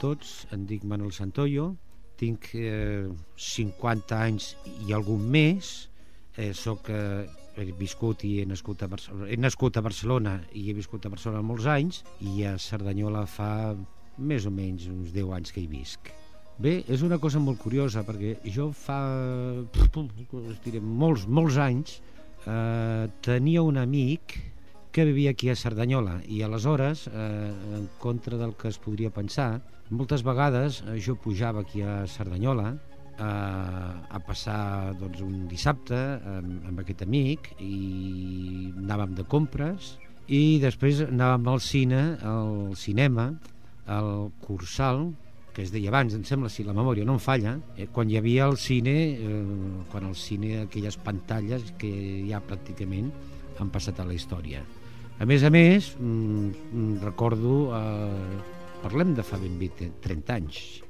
tots, em dic Manuel Santoyo, tinc eh, 50 anys i algun més, eh, soc, eh, he viscut i he nascut, a Barcelona, he nascut a Barcelona i he viscut a Barcelona molts anys i a Cerdanyola fa més o menys uns 10 anys que hi visc. Bé, és una cosa molt curiosa perquè jo fa diré, molts, molts anys eh, tenia un amic que vivia aquí a Cerdanyola i aleshores, eh, en contra del que es podria pensar, moltes vegades eh, jo pujava aquí a Cerdanyola eh, a passar doncs, un dissabte amb, amb aquest amic i anàvem de compres i després anàvem al cine, al cinema, al Cursal, que es deia abans, em sembla, si la memòria no em falla, eh, quan hi havia el cine, eh, quan el cine, aquelles pantalles que ja pràcticament han passat a la història. A més a més, mm, recordo, eh, parlem de fa ben 20, 30 anys,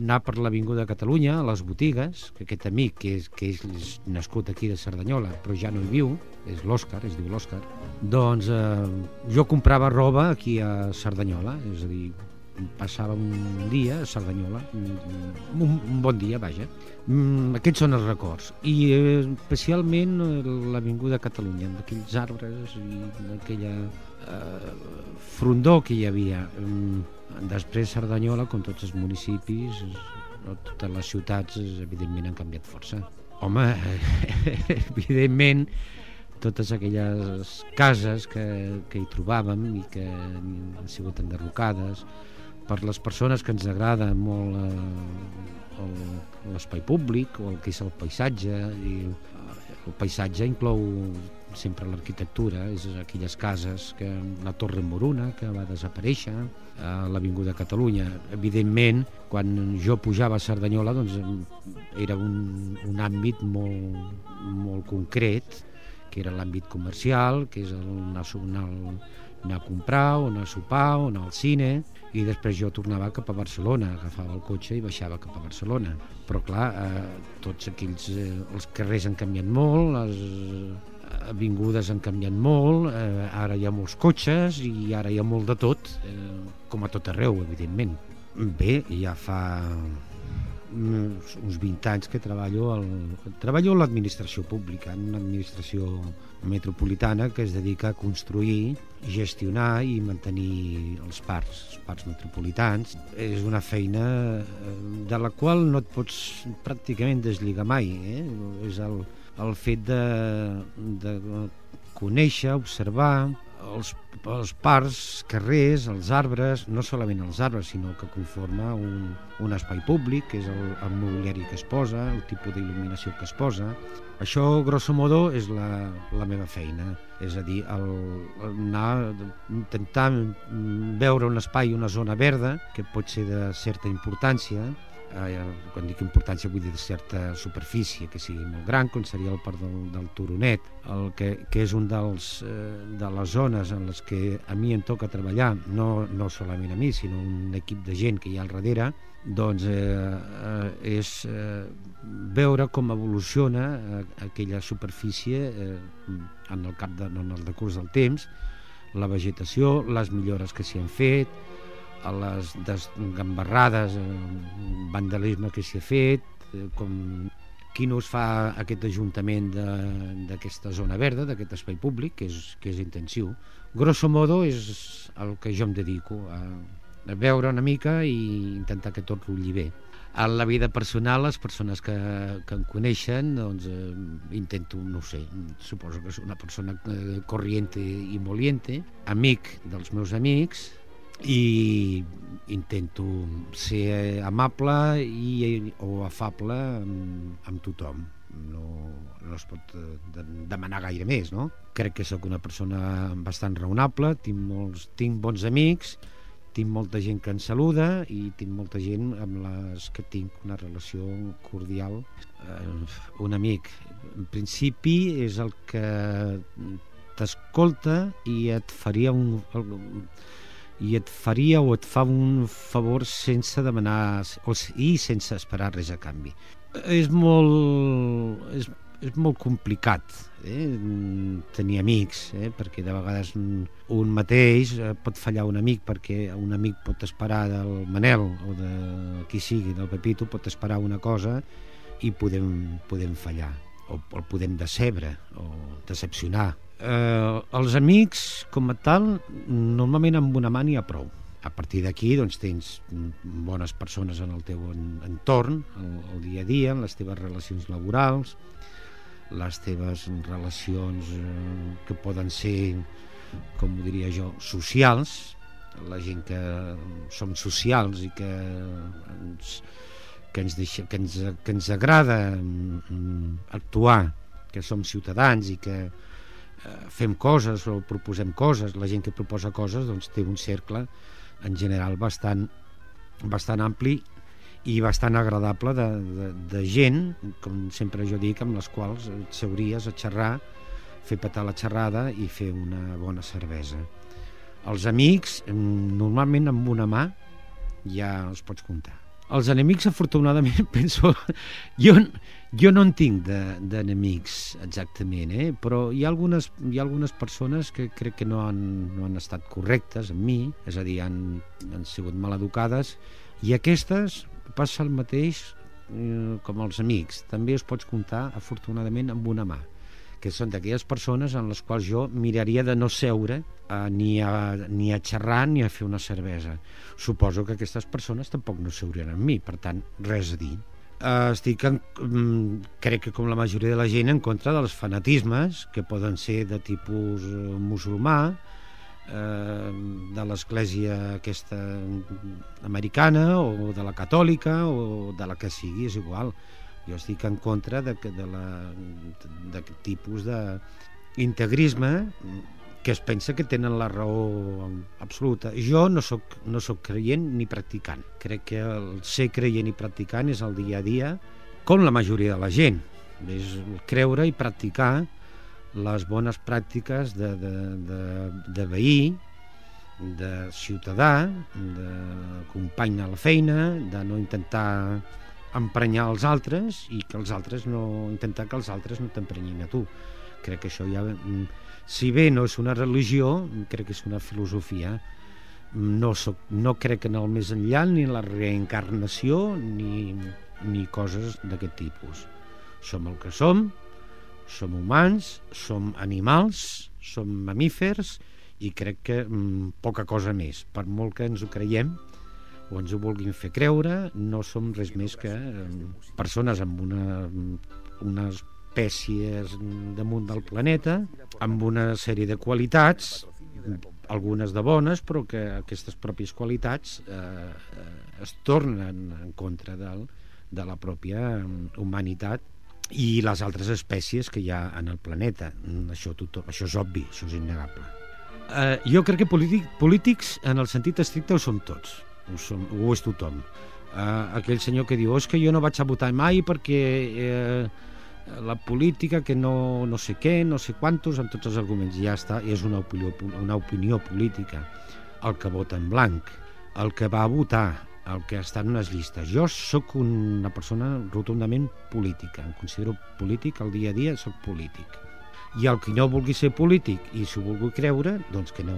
anar per l'Avinguda de Catalunya, a les botigues, que aquest amic, que és, que és nascut aquí de Cerdanyola, però ja no hi viu, és l'Òscar, es diu l'Òscar, doncs eh, jo comprava roba aquí a Cerdanyola, és a dir, passava un dia a Cerdanyola, un, un bon dia, vaja. Mm, aquests són els records. I eh, especialment l'Avinguda Catalunya, amb aquells arbres i aquella eh, frondó que hi havia. Mm, després Cerdanyola, com tots els municipis, totes les ciutats, evidentment han canviat força. Home, evidentment, totes aquelles cases que, que hi trobàvem i que han sigut enderrocades, per les persones que ens agrada molt eh, l'espai públic o el que és el paisatge i el paisatge inclou sempre l'arquitectura, és aquelles cases que la Torre Moruna que va desaparèixer a l'Avinguda Catalunya. Evidentment, quan jo pujava a Cerdanyola doncs, era un, un àmbit molt, molt concret que era l'àmbit comercial, que és el, nacional anar a comprar, o anar a sopar, o anar al cine, i després jo tornava cap a Barcelona, agafava el cotxe i baixava cap a Barcelona. Però clar, eh, tots aquells, eh, els carrers han canviat molt, les eh, avingudes han canviat molt, eh, ara hi ha molts cotxes i ara hi ha molt de tot, eh, com a tot arreu, evidentment. Bé, ja fa uns 20 anys que treballo, al, treballo a l'administració pública, en una administració metropolitana que es dedica a construir, gestionar i mantenir els parcs, els parcs metropolitans. És una feina eh, de la qual no et pots pràcticament deslligar mai. Eh? És el, el fet de, de conèixer, observar, els, els parcs, carrers, els arbres, no solament els arbres, sinó que conforma un, un espai públic, que és el, el mobiliari que es posa, el tipus d'il·luminació que es posa. Això, grosso modo, és la, la meva feina, és a dir, el, el anar, intentar veure un espai, una zona verda, que pot ser de certa importància, eh, quan dic importància vull dir certa superfície que sigui molt gran, com seria el parc del, del Turonet, el que, que és un dels, eh, de les zones en les que a mi em toca treballar, no, no solament a mi, sinó un equip de gent que hi ha al darrere, doncs eh, eh, és eh, veure com evoluciona eh, aquella superfície eh, en el cap de, en el decurs del temps, la vegetació, les millores que s'hi han fet, a les desgambarrades, eh, vandalisme que s'hi ha fet, eh, com quin us fa aquest ajuntament d'aquesta zona verda, d'aquest espai públic, que és, que és intensiu. Grosso modo és el que jo em dedico, a, a veure una mica i intentar que tot rulli bé. A la vida personal, les persones que, que em coneixen, doncs eh, intento, no sé, suposo que és una persona eh, corriente i moliente, amic dels meus amics, i intento ser amable i, o afable amb, amb tothom no, no es pot eh, demanar gaire més no? crec que sóc una persona bastant raonable tinc, molts, tinc bons amics tinc molta gent que ens saluda i tinc molta gent amb les que tinc una relació cordial eh, un amic en principi és el que t'escolta i et faria un, i et faria o et fa un favor sense demanar o, i sense esperar res a canvi. És molt, és, és molt complicat eh? tenir amics, eh? perquè de vegades un mateix eh, pot fallar un amic perquè un amic pot esperar del Manel o de qui sigui, del Pepito, pot esperar una cosa i podem, podem fallar o el podem decebre o decepcionar. Eh, els amics, com a tal, normalment amb una mà n'hi ha prou. A partir d'aquí doncs, tens bones persones en el teu entorn, el, el dia a dia, en les teves relacions laborals, les teves relacions eh, que poden ser, com ho diria jo, socials, la gent que som socials i que ens, que ens, deixa, que ens, que ens agrada mm, actuar, que som ciutadans i que fem coses o proposem coses, la gent que proposa coses doncs té un cercle en general bastant, bastant ampli i bastant agradable de, de, de gent, com sempre jo dic, amb les quals et seuries a xerrar, fer petar la xerrada i fer una bona cervesa. Els amics, mm, normalment amb una mà ja els pots comptar els enemics, afortunadament, penso... Jo, jo no en tinc d'enemics, de, exactament, eh? però hi ha, algunes, hi ha algunes persones que crec que no han, no han estat correctes amb mi, és a dir, han, han sigut mal educades, i aquestes passa el mateix eh, com els amics. També es pots comptar, afortunadament, amb una mà que són d'aquelles persones en les quals jo miraria de no seure eh, ni, a, ni a xerrar ni a fer una cervesa. Suposo que aquestes persones tampoc no seurien amb mi, per tant, res a dir. Eh, estic, en, mm, crec que com la majoria de la gent, en contra dels fanatismes, que poden ser de tipus eh, musulmà, eh, de l'església aquesta americana o de la catòlica o de la que sigui, és igual jo estic en contra d'aquest tipus d'integrisme que es pensa que tenen la raó absoluta. Jo no sóc, no sóc creient ni practicant. Crec que el ser creient i practicant és el dia a dia, com la majoria de la gent. És creure i practicar les bones pràctiques de, de, de, de veí, de ciutadà, de company a la feina, de no intentar emprenyar els altres i que els altres no intentar que els altres no t'emprenyin a tu. Crec que això ja mm, si bé no és una religió crec que és una filosofia. No, soc, no crec en el més enllà ni en la reencarnació ni, ni coses d'aquest tipus. Som el que som som humans, som animals som mamífers i crec que mm, poca cosa més. Per molt que ens ho creiem o ens ho vulguin fer creure, no som res més que persones amb una, una espècie damunt del planeta, amb una sèrie de qualitats, algunes de bones, però que aquestes pròpies qualitats eh, eh es tornen en contra del, de la pròpia humanitat i les altres espècies que hi ha en el planeta. Això, tothom, això és obvi, això és innegable. Eh, jo crec que polític, polítics, en el sentit estricte, ho som tots ho, som, ho és tothom. Uh, aquell senyor que diu, oh, és que jo no vaig a votar mai perquè eh, la política que no, no sé què, no sé quantos, amb tots els arguments, ja està, és una opinió, una opinió política. El que vota en blanc, el que va a votar, el que està en unes llistes. Jo sóc una persona rotundament política, em considero polític, al dia a dia sóc polític. I el que no vulgui ser polític i s'ho vulgui creure, doncs que no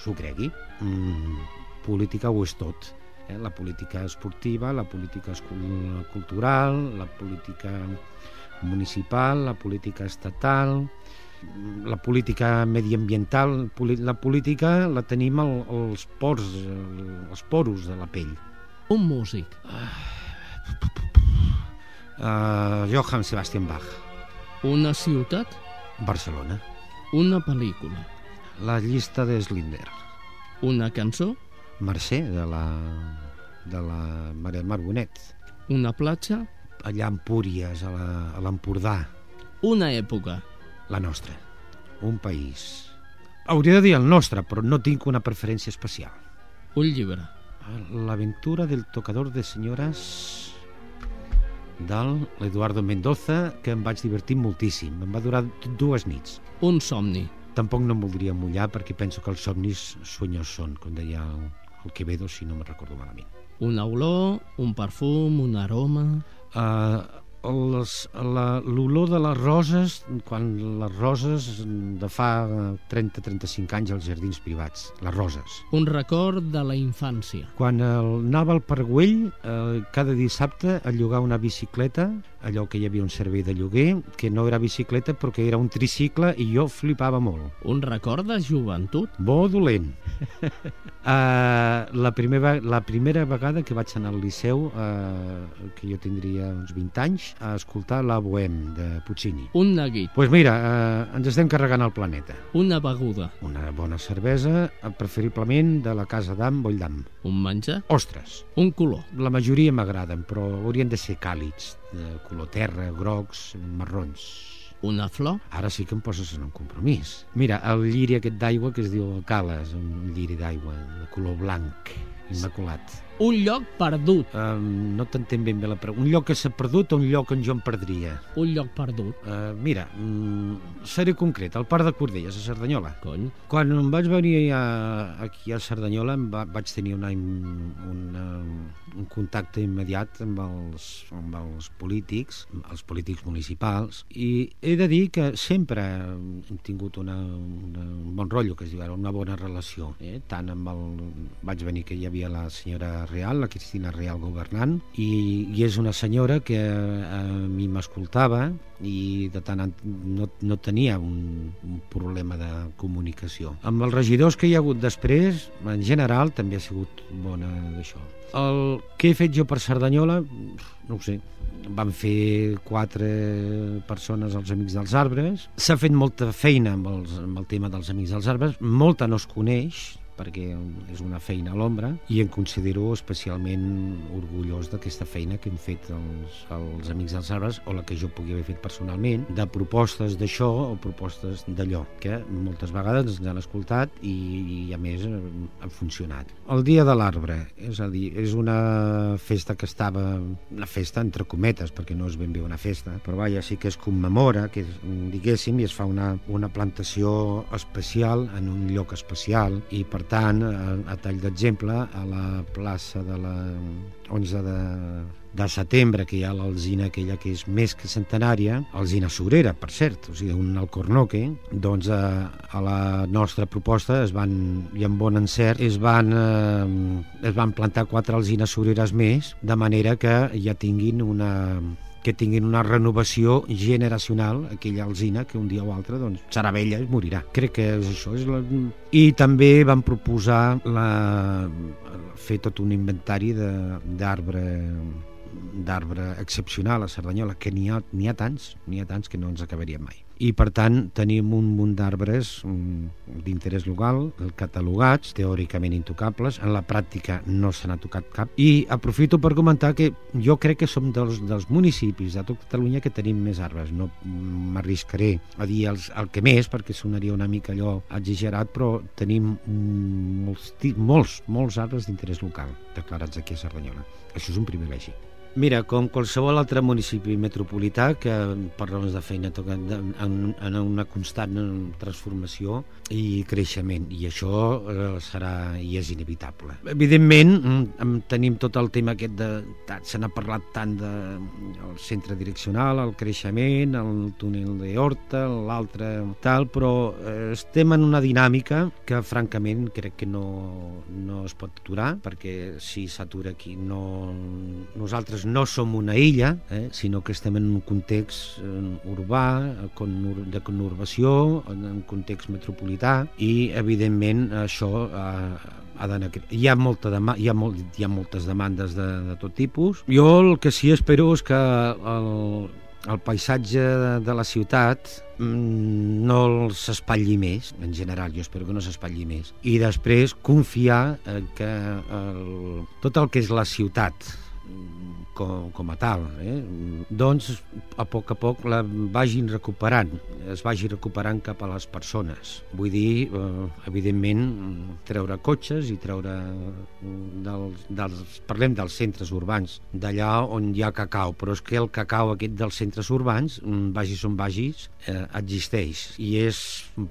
s'ho cregui. Mm, política ho és tot. Eh? La política esportiva, la política cultural, la política municipal, la política estatal, la política mediambiental, la política la tenim al, als pors, als poros de la pell. Un músic. Uh, Johann Sebastian Bach. Una ciutat? Barcelona. Una pel·lícula. La llista de Slinder. Una cançó? Mercè, de la, de la Maria Mar Bonet. Una platja? Allà a Empúries, a l'Empordà. Una època? La nostra. Un país. Hauria de dir el nostre, però no tinc una preferència especial. Un llibre. L'aventura del tocador de senyores del l'Eduardo Mendoza, que em vaig divertir moltíssim. Em va durar dues nits. Un somni. Tampoc no em voldria mullar perquè penso que els somnis sueños són, com deia el, el Quevedo, si no me recordo malament. Una olor, un perfum, un aroma... Uh, l'olor de les roses, quan les roses de fa 30-35 anys als jardins privats, les roses. Un record de la infància. Quan el, anava al Pargüell, eh, cada dissabte a llogar una bicicleta, allò que hi havia un servei de lloguer, que no era bicicleta però que era un tricicle i jo flipava molt. Un record de joventut. Bo o dolent? uh, la, primera, la primera vegada que vaig anar al Liceu, uh, que jo tindria uns 20 anys, a escoltar la Bohème de Puccini. Un neguit. Doncs pues mira, uh, ens estem carregant el planeta. Una beguda. Una bona cervesa, preferiblement de la Casa d'Am, Bolldam. Un menjar. Ostres, Un color. la majoria m'agraden, però haurien de ser càlids, de color terra, grocs, marrons. Una flor. Ara sí que em poses en un compromís. Mira, el lliri aquest d'aigua que es diu Cales, un lliri d'aigua de color blanc, immaculat. Un lloc perdut. Um, no t'entenc ben bé la pregunta. Un lloc que s'ha perdut o un lloc on jo em perdria? Un lloc perdut. Uh, mira, mm, seré concret, al Parc de Cordelles, a Cerdanyola. Cony. Quan em vaig venir a, aquí a Cerdanyola em va, vaig tenir una, im- una, un contacte immediat amb els, amb els polítics, els polítics municipals, i he de dir que sempre hem tingut una, una, un bon rotllo, que es diu ara, una bona relació. Eh? Tant amb el... Vaig venir que hi havia la senyora Real, la Cristina Real governant, i, i és una senyora que a mi m'escoltava i de tant no, no tenia un, un problema de comunicació. Amb els regidors que hi ha hagut després, en general, també ha sigut bona d'això. El que he fet jo per Cerdanyola, no ho sé, van fer quatre persones els Amics dels Arbres. S'ha fet molta feina amb, els, amb el tema dels Amics dels Arbres, molta no es coneix, perquè és una feina a l'ombra i em considero especialment orgullós d'aquesta feina que hem fet els, els Amics dels Arbres o la que jo pugui haver fet personalment de propostes d'això o propostes d'allò que moltes vegades ens han escoltat i, i a més han funcionat. El Dia de l'Arbre, és a dir, és una festa que estava una festa entre cometes perquè no és ben bé una festa, però vaja, sí que es commemora que és, diguéssim i es fa una, una plantació especial en un lloc especial i per tant, a, a tall d'exemple, a la plaça de la 11 de, de setembre, que hi ha l'alzina aquella que és més que centenària, alzina sobrera, per cert, o sigui, un alcornoque, doncs a, a la nostra proposta es van, i amb bon encert, es van, eh, es van plantar quatre alzines sobreres més, de manera que ja tinguin una, que tinguin una renovació generacional, aquella alzina que un dia o altre doncs, serà vella i morirà. Crec que és això. És la... I també van proposar la... fer tot un inventari de- d'arbre d'arbre excepcional a Cerdanyola, que n'hi ha, ha tants, n'hi ha tants que no ens acabaríem mai. I, per tant, tenim un munt d'arbres mm, d'interès local, catalogats, teòricament intocables, en la pràctica no se n'ha tocat cap, i aprofito per comentar que jo crec que som dels, dels municipis de tot Catalunya que tenim més arbres. No m'arriscaré a dir els, el que més, perquè sonaria una mica allò exagerat, però tenim molts, molts, molts arbres d'interès local declarats aquí a Cerdanyola. Això és un privilegi. Mira, com qualsevol altre municipi metropolità que per raons de feina toca de- en, en una constant transformació i creixement i això eh, serà i és inevitable. Evidentment mm, tenim tot el tema aquest de se n'ha parlat tant de el centre direccional, el creixement, el túnel de Horta, l'altre tal, però eh, estem en una dinàmica que francament crec que no, no es pot aturar perquè si s'atura aquí no, nosaltres no som una illa, eh, sinó que estem en un context eh, urbà, de conurbació, en un context metropolità i evidentment això eh, ha d'anar... Hi ha, molta dema hi, ha molt, hi ha moltes demandes de, de tot tipus. Jo el que sí espero és que el, el paisatge de, la ciutat mm, no s'espatlli més, en general, jo espero que no s'espatlli més. I després confiar que el, tot el que és la ciutat com, com a tal, eh? doncs a poc a poc la vagin recuperant, es vagi recuperant cap a les persones. Vull dir, eh, evidentment, treure cotxes i treure mm, dels, dels, parlem dels centres urbans, d'allà on hi ha cacau, però és que el cacau aquest dels centres urbans, mm, vagis on vagis, eh, existeix. I és,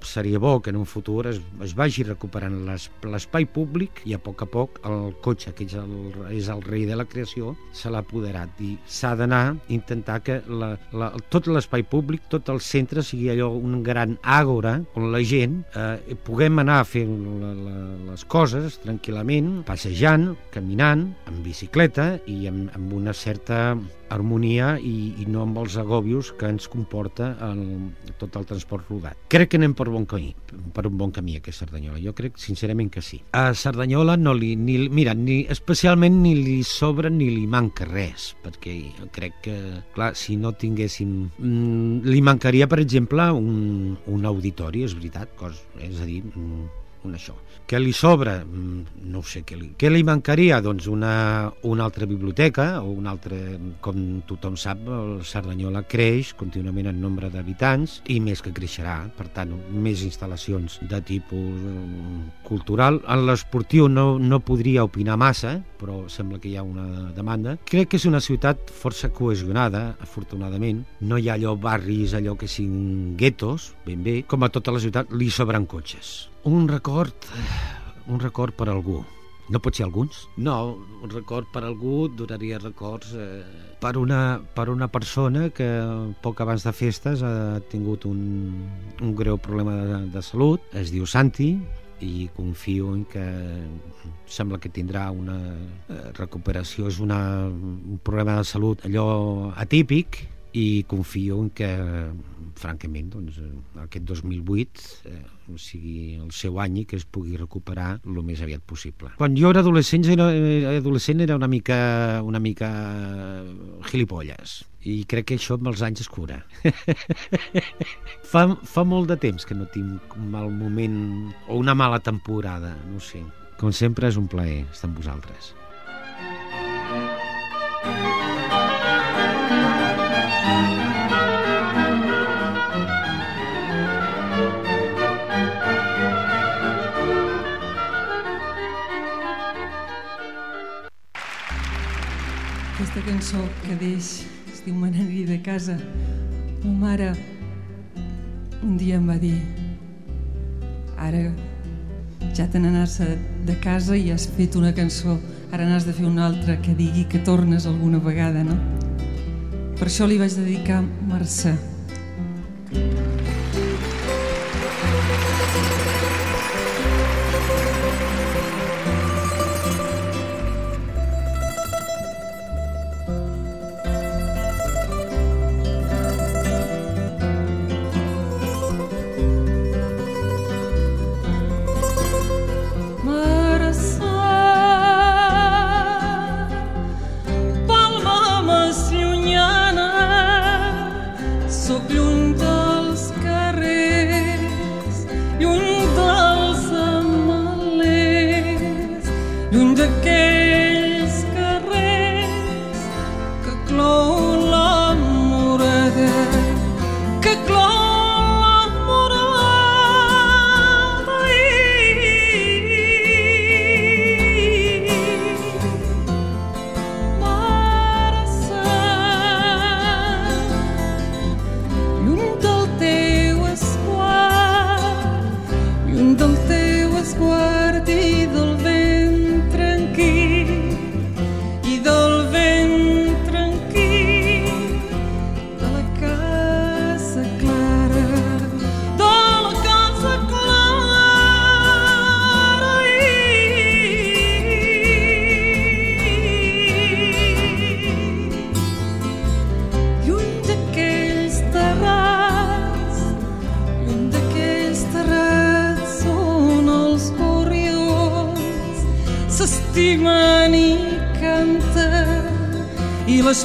seria bo que en un futur es, es vagi recuperant les- l'espai públic i a poc a poc el cotxe, que és el, és el rei de la creació, se la pugui empoderat i s'ha d'anar a intentar que la, la, tot l'espai públic, tot el centre sigui allò un gran àgora on la gent eh, puguem anar a fer la, la, les coses tranquil·lament, passejant, caminant, en bicicleta i amb, amb una certa harmonia i, i no amb els agobios que ens comporta el, tot el transport rodat. Crec que anem per bon camí, per un bon camí aquest Cerdanyola. Jo crec sincerament que sí. A Cerdanyola no li, ni, mira, ni, especialment ni li sobra ni li manca res, perquè crec que, clar, si no tinguéssim... Mm, li mancaria, per exemple, un, un auditori, és veritat, cos, és a dir, mm, un això. Què li sobra? Mm, no sé què li... Què li mancaria? Doncs una, una altra biblioteca o un altre... Com tothom sap, el Cerdanyola creix contínuament en nombre d'habitants i més que creixerà. Per tant, més instal·lacions de tipus mm, cultural. En l'esportiu no, no podria opinar massa, però sembla que hi ha una demanda. Crec que és una ciutat força cohesionada, afortunadament. No hi ha allò barris, allò que siguin guetos, ben bé. Com a tota la ciutat, li sobren cotxes un record, un record per algú. No pot ser alguns? No, un record per algú duraria records eh, per, una, per una persona que poc abans de festes ha tingut un, un greu problema de, de salut, es diu Santi, i confio en que sembla que tindrà una eh, recuperació, és una, un problema de salut allò atípic i confio en que francament doncs, aquest 2008 eh, sigui el seu any i que es pugui recuperar el més aviat possible. Quan jo era adolescent era, era adolescent era una mica, una mica gilipolles i crec que això amb els anys es cura. fa, fa molt de temps que no tinc un mal moment o una mala temporada, no sé. Com sempre és un plaer estar amb vosaltres. Aquesta cançó que deix es diu Me de casa. Ma mare un dia em va dir ara ja te n'anàs de casa i has fet una cançó, ara n'has de fer una altra que digui que tornes alguna vegada, no? Per això li vaig dedicar Mercè. les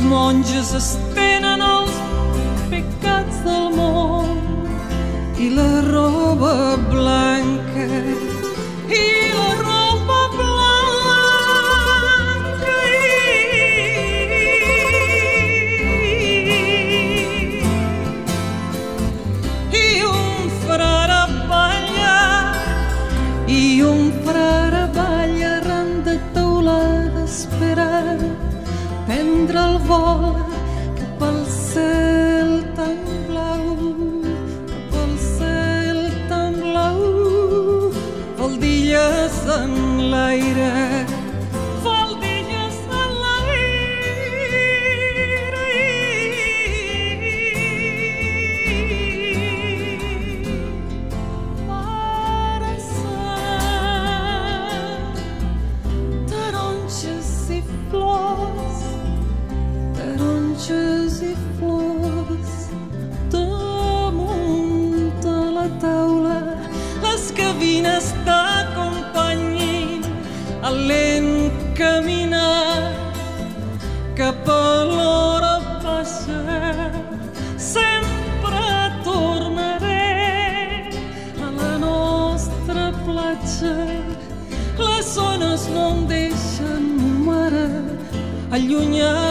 monges estão vol cap al cel tan blau, cap al cel tan blau, faldilles en l'aire. I flors. Damunt de la taula les cabines t'acompanyin el lent caminar cap a l'hora passa sempre tornaré a la nostra platja. Les zones no em deixen mare allunyar-me'n